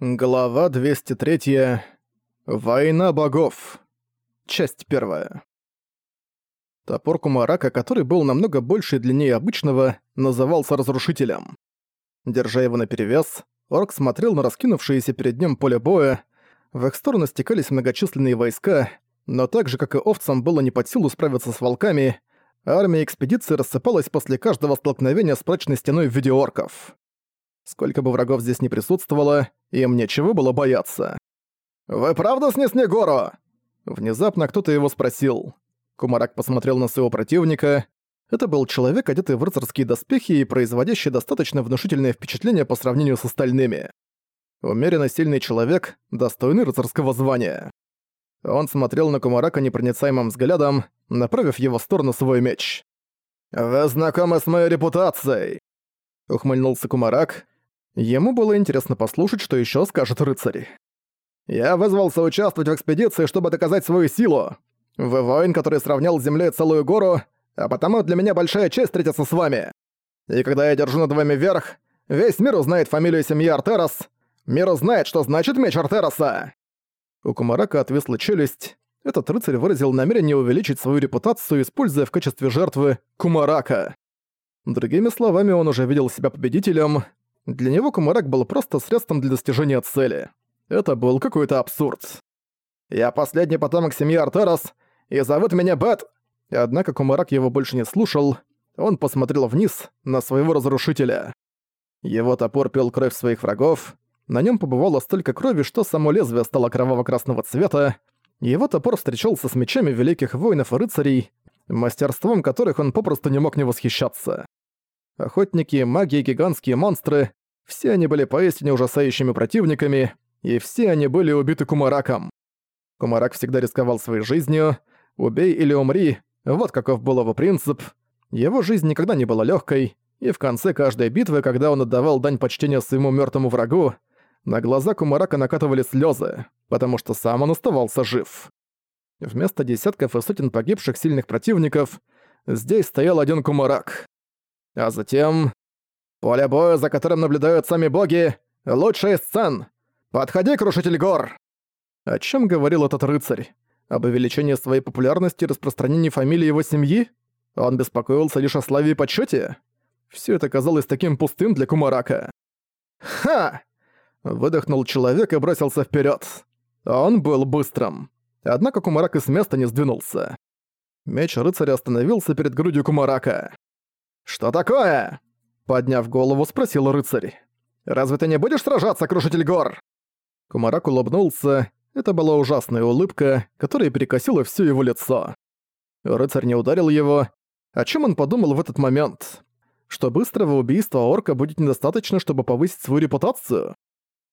Глава 203. Война богов. Часть первая. Топор Кумарака, который был намного больше и длиннее обычного, назывался Разрушителем. Держа его наперевес, орк смотрел на раскинувшееся перед ним поле боя. В их сторону стекались многочисленные войска, но так же, как и овцам, было не под силу справиться с волками, армия экспедиции рассыпалась после каждого столкновения с прочной стеной в виде орков. Сколько бы врагов здесь не присутствовало, им нечего было бояться. «Вы правда снесли гору?» Внезапно кто-то его спросил. Кумарак посмотрел на своего противника. Это был человек, одетый в рыцарские доспехи и производящий достаточно внушительное впечатление по сравнению с остальными. Умеренно сильный человек, достойный рыцарского звания. Он смотрел на Кумарака непроницаемым взглядом, направив его в сторону свой меч. «Вы знакомы с моей репутацией!» Ухмыльнулся Кумарак, Ему было интересно послушать, что еще скажет рыцарь. «Я вызвался участвовать в экспедиции, чтобы доказать свою силу. Вы воин, который сравнял с землей целую гору, а потому для меня большая честь встретиться с вами. И когда я держу над вами верх, весь мир узнает фамилию семьи Артерос. Мир узнает, что значит меч Артероса». У Кумарака отвисла челюсть. Этот рыцарь выразил намерение увеличить свою репутацию, используя в качестве жертвы Кумарака. Другими словами, он уже видел себя победителем, для него Кумарак был просто средством для достижения цели. Это был какой-то абсурд. «Я последний потомок семьи Артерос, и зовут меня Бэт!» Однако Кумарак его больше не слушал, он посмотрел вниз, на своего разрушителя. Его топор пил кровь своих врагов, на нем побывало столько крови, что само лезвие стало кроваво-красного цвета, его топор встречался с мечами великих воинов и рыцарей, мастерством которых он попросту не мог не восхищаться. Охотники, маги и гигантские монстры все они были поистине ужасающими противниками, и все они были убиты Кумараком. Кумарак всегда рисковал своей жизнью. «Убей или умри» — вот каков был его принцип. Его жизнь никогда не была легкой, и в конце каждой битвы, когда он отдавал дань почтения своему мертвому врагу, на глаза Кумарака накатывали слезы, потому что сам он оставался жив. Вместо десятков и сотен погибших сильных противников здесь стоял один Кумарак. А затем Поле боя, за которым наблюдают сами боги, лучший сцен. Подходи, крушитель гор!» О чем говорил этот рыцарь? Об увеличении своей популярности и распространении фамилии его семьи? Он беспокоился лишь о славе и почете? Все это казалось таким пустым для Кумарака. «Ха!» Выдохнул человек и бросился вперед. Он был быстрым. Однако Кумарак и с места не сдвинулся. Меч рыцаря остановился перед грудью Кумарака. «Что такое?» Подняв голову, спросил рыцарь. «Разве ты не будешь сражаться, крушитель гор?» Кумарак улыбнулся. Это была ужасная улыбка, которая перекосила всё его лицо. Рыцарь не ударил его. О чем он подумал в этот момент? Что быстрого убийства орка будет недостаточно, чтобы повысить свою репутацию?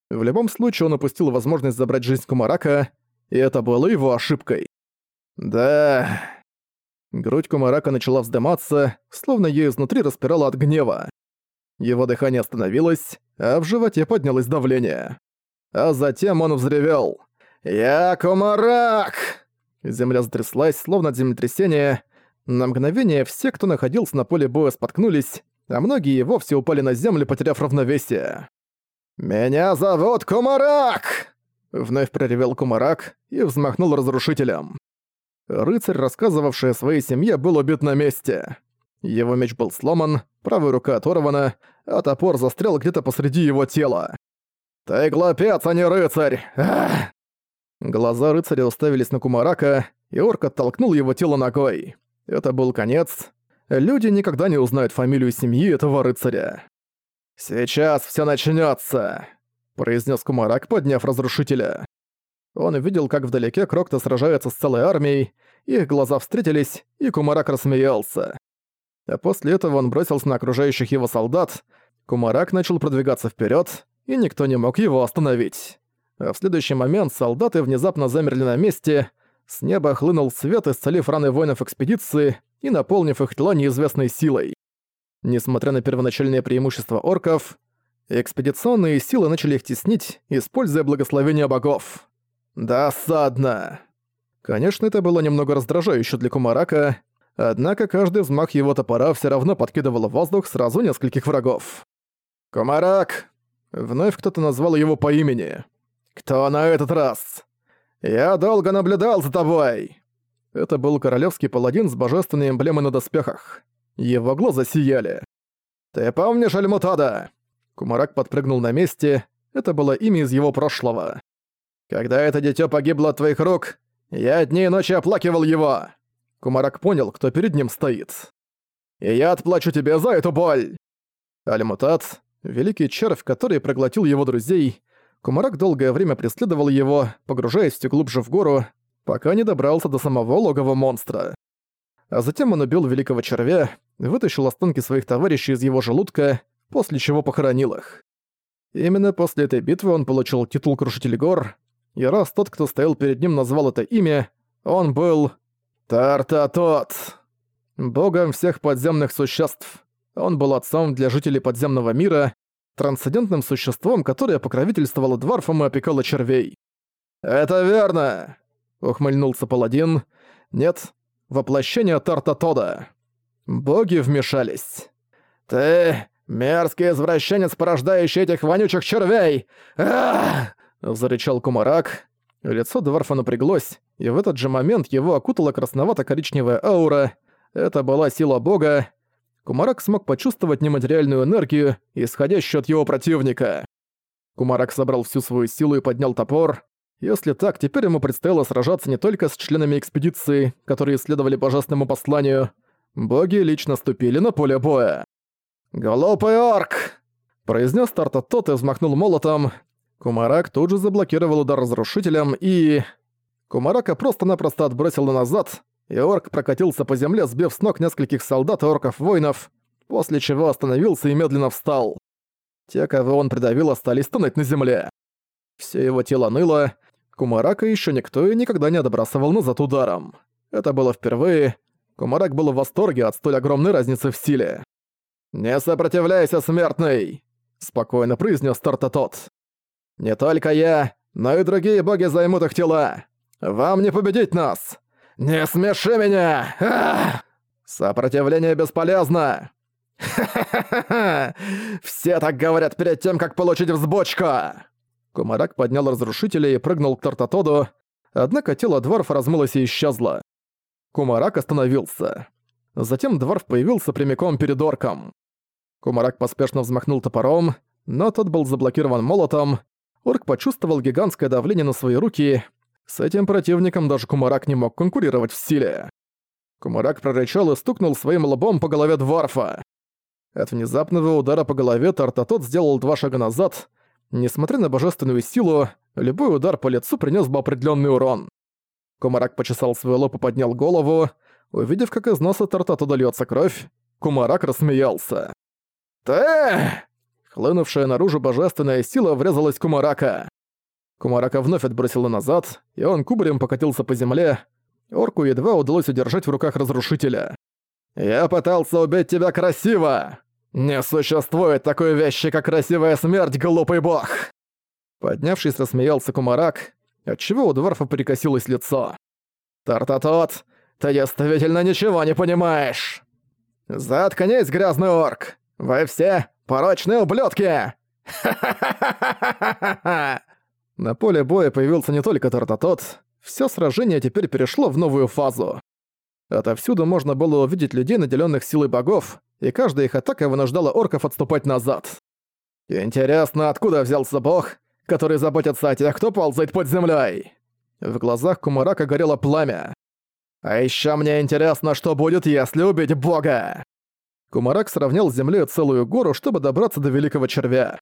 В любом случае он упустил возможность забрать жизнь Кумарака, и это было его ошибкой. Да... Грудь Кумарака начала вздыматься, словно её изнутри распирала от гнева. Его дыхание остановилось, а в животе поднялось давление. А затем он взревел. «Я Комарак!» Земля затряслась, словно от землетрясения. На мгновение все, кто находился на поле боя, споткнулись, а многие вовсе упали на землю, потеряв равновесие. «Меня зовут Кумарак!» Вновь проревел Кумарак и взмахнул разрушителем. Рыцарь, рассказывавший о своей семье, был убит на месте. Его меч был сломан, правая рука оторвана, а топор застрял где-то посреди его тела. «Ты глупец, а не рыцарь! Ах!» Глаза рыцаря уставились на Кумарака, и орк оттолкнул его тело ногой. Это был конец. Люди никогда не узнают фамилию семьи этого рыцаря. «Сейчас все начнется, произнес Кумарак, подняв разрушителя. Он видел, как вдалеке Крокта сражается с целой армией, их глаза встретились, и Кумарак рассмеялся. А после этого он бросился на окружающих его солдат, Кумарак начал продвигаться вперед, и никто не мог его остановить. А в следующий момент солдаты внезапно замерли на месте, с неба хлынул свет, исцелив раны воинов экспедиции и наполнив их тела неизвестной силой. Несмотря на первоначальные преимущества орков, экспедиционные силы начали их теснить, используя благословение богов. Досадно. Конечно, это было немного раздражающе для Кумарака, Однако каждый взмах его топора все равно подкидывал в воздух сразу нескольких врагов. «Комарак!» Вновь кто-то назвал его по имени. «Кто на этот раз?» «Я долго наблюдал за тобой!» Это был королевский паладин с божественной эмблемой на доспехах. Его глаза сияли. «Ты помнишь Альмутада?» Кумарак подпрыгнул на месте. Это было имя из его прошлого. «Когда это дитё погибло от твоих рук, я дни и ночи оплакивал его!» Кумарак понял, кто перед ним стоит. «И я отплачу тебе за эту боль!» Альмутат, великий червь, который проглотил его друзей, Кумарак долгое время преследовал его, погружаясь все глубже в гору, пока не добрался до самого логова монстра. А затем он убил великого червя, вытащил останки своих товарищей из его желудка, после чего похоронил их. Именно после этой битвы он получил титул Крушитель гор, и раз тот, кто стоял перед ним, назвал это имя, он был... Тартатот! Богом всех подземных существ. Он был отцом для жителей подземного мира, трансцендентным существом, которое покровительствовало дворфам и опекало червей. «Это верно!» ухмыльнулся паладин. Нет, воплощение Тартатода. Боги вмешались. Ты мерзкий извращенец, порождающий этих вонючих червей! Ах! зарычал Кумарак. Лицо Дварфа напряглось, и в этот же момент его окутала красновато-коричневая аура. Это была сила бога. Кумарак смог почувствовать нематериальную энергию, исходящую от его противника. Кумарак собрал всю свою силу и поднял топор. Если так, теперь ему предстояло сражаться не только с членами экспедиции, которые исследовали божественному посланию. Боги лично ступили на поле боя. «Глупый орк!» – произнес Тарта тот и взмахнул молотом. Кумарак тут же заблокировал удар разрушителем и... Кумарака просто-напросто отбросило назад, и орк прокатился по земле, сбив с ног нескольких солдат и орков-воинов, после чего остановился и медленно встал. Те, кого он придавил, остались тонуть на земле. Все его тело ныло, Кумарака еще никто и никогда не отбрасывал назад ударом. Это было впервые. Кумарак был в восторге от столь огромной разницы в стиле. «Не сопротивляйся, смертный!» — спокойно произнес Тартатот. «Не только я, но и другие боги займут их тела. Вам не победить нас! Не смеши меня! Ах! Сопротивление бесполезно! Все так говорят перед тем, как получить взбочку!» Кумарак поднял разрушителя и прыгнул к Тартатоду, однако тело Дварфа размылось и исчезло. Кумарак остановился. Затем Дварф появился прямиком перед орком. Кумарак поспешно взмахнул топором, но тот был заблокирован молотом. Орк почувствовал гигантское давление на свои руки. С этим противником даже Кумарак не мог конкурировать в силе. Кумарак прорычал и стукнул своим лбом по голове Дварфа. От внезапного удара по голове Тартатот сделал два шага назад, Несмотря на божественную силу, любой удар по лицу принес бы определенный урон. Кумарак почесал свой лоб и поднял голову. Увидев, как из носа торта туда льется кровь, Кумарак рассмеялся. «Ты!» Хлынувшая наружу божественная сила врезалась в Кумарака. Кумарака вновь отбросила назад, и он кубарем покатился по земле. Орку едва удалось удержать в руках разрушителя. «Я пытался убить тебя красиво!» «Не существует такой вещи, как красивая смерть, глупый бог!» Поднявшись, рассмеялся Кумарак, отчего у Дварфа перекосилось лицо. «Тартатот, ты действительно ничего не понимаешь!» «Заткнись, грязный орк! Вы все порочные ублюдки!» На поле боя появился не только Тартатот, все сражение теперь перешло в новую фазу. Отовсюду можно было увидеть людей, наделенных силой богов, и каждая их атака вынуждала орков отступать назад. «Интересно, откуда взялся бог, который заботится о тех, кто ползает под землей?» В глазах Кумарака горело пламя. «А еще мне интересно, что будет, если убить бога!» Кумарак сравнял с землей целую гору, чтобы добраться до Великого Червя.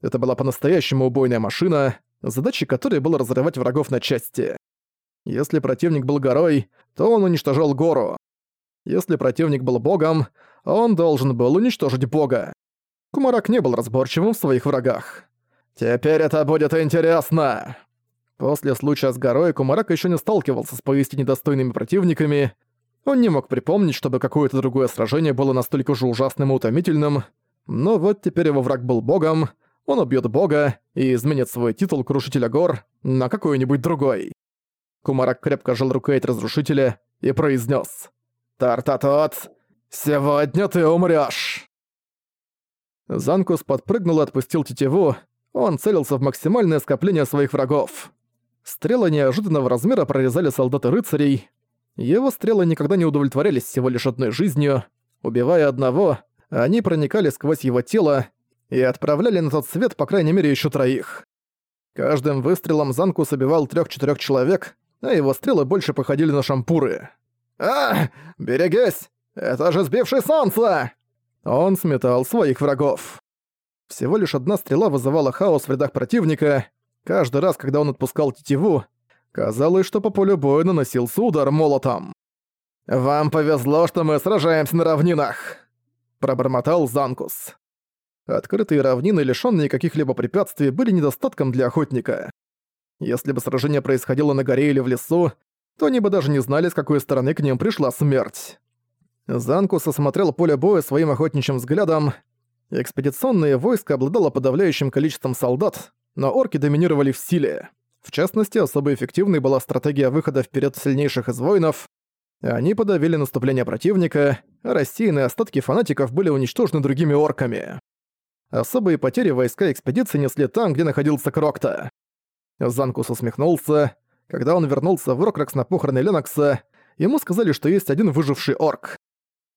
Это была по-настоящему убойная машина, задачей которой было разрывать врагов на части. Если противник был горой, то он уничтожал гору. Если противник был богом, он должен был уничтожить бога. Кумарак не был разборчивым в своих врагах. «Теперь это будет интересно!» После случая с горой Кумарак еще не сталкивался с поистине достойными противниками. Он не мог припомнить, чтобы какое-то другое сражение было настолько же ужасным и утомительным. Но вот теперь его враг был богом, он убьет бога и изменит свой титул Крушителя гор на какой-нибудь другой. Кумарак крепко жал рукоять разрушителя и произнес: «Тартатот, сегодня ты умрёшь!» Занкус подпрыгнул и отпустил тетиву. Он целился в максимальное скопление своих врагов. Стрелы неожиданного размера прорезали солдаты рыцарей. Его стрелы никогда не удовлетворялись всего лишь одной жизнью. Убивая одного, они проникали сквозь его тело и отправляли на тот свет по крайней мере еще троих. Каждым выстрелом Занкус убивал трех-четырех человек, а его стрелы больше походили на шампуры. «А! Берегись! Это же сбивший солнце!» Он сметал своих врагов. Всего лишь одна стрела вызывала хаос в рядах противника. Каждый раз, когда он отпускал тетиву, казалось, что по полю боя наносился удар молотом. «Вам повезло, что мы сражаемся на равнинах!» – пробормотал Занкус. Открытые равнины, лишённые каких-либо препятствий, были недостатком для охотника. Если бы сражение происходило на горе или в лесу, то они бы даже не знали, с какой стороны к ним пришла смерть. Занкус осмотрел поле боя своим охотничьим взглядом. Экспедиционное войско обладало подавляющим количеством солдат, но орки доминировали в силе. В частности, особо эффективной была стратегия выхода вперед сильнейших из воинов. Они подавили наступление противника, а рассеянные остатки фанатиков были уничтожены другими орками. Особые потери войска экспедиции несли там, где находился Крокта. Занкус усмехнулся. Когда он вернулся в Рокракс на похороны Ленокса, ему сказали, что есть один выживший орк.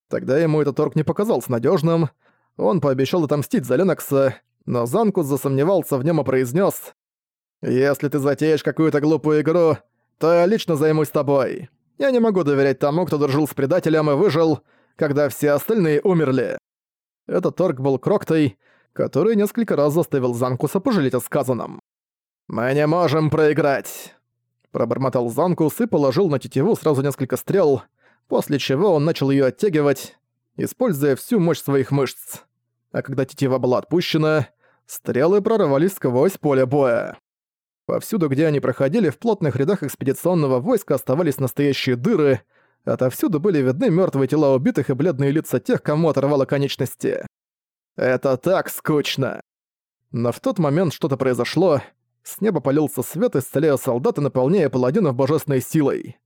Тогда ему этот орк не показался надежным. Он пообещал отомстить за Ленокса, но Занкус засомневался в нем и произнес: «Если ты затеешь какую-то глупую игру, то я лично займусь тобой. Я не могу доверять тому, кто дружил с предателем и выжил, когда все остальные умерли». Этот орк был Кроктой, который несколько раз заставил Занкуса пожалеть о сказанном. «Мы не можем проиграть!» Пробормотал Занкус и положил на тетиву сразу несколько стрел, после чего он начал её оттягивать, используя всю мощь своих мышц. А когда тетива была отпущена, стрелы прорвались сквозь поле боя. Повсюду, где они проходили, в плотных рядах экспедиционного войска оставались настоящие дыры, отовсюду были видны мёртвые тела убитых и бледные лица тех, кому оторвало конечности. Это так скучно. Но в тот момент что-то произошло, с неба полился свет, исцеляя солдат и наполняя паладинов божественной силой.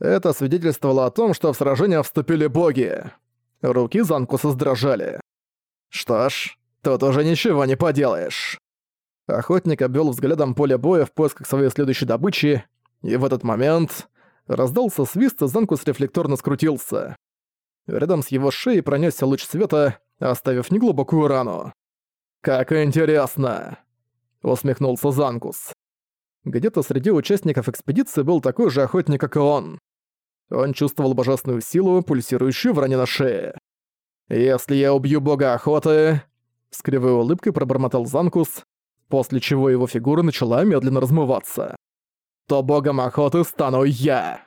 Это свидетельствовало о том, что в сражение вступили боги. Руки Занкуса сдрожали. Что ж, тут уже ничего не поделаешь. Охотник обвел взглядом поле боя в поисках своей следующей добычи, и в этот момент раздался свист, и Занкус рефлекторно скрутился. Рядом с его шеей пронесся луч света, оставив неглубокую рану. «Как интересно!» — усмехнулся Занкус. Где-то среди участников экспедиции был такой же охотник, как и он. Он чувствовал божественную силу, пульсирующую в ране на шее. «Если я убью бога охоты...» С кривой улыбкой пробормотал Занкус, после чего его фигура начала медленно размываться. «То богом охоты стану я!»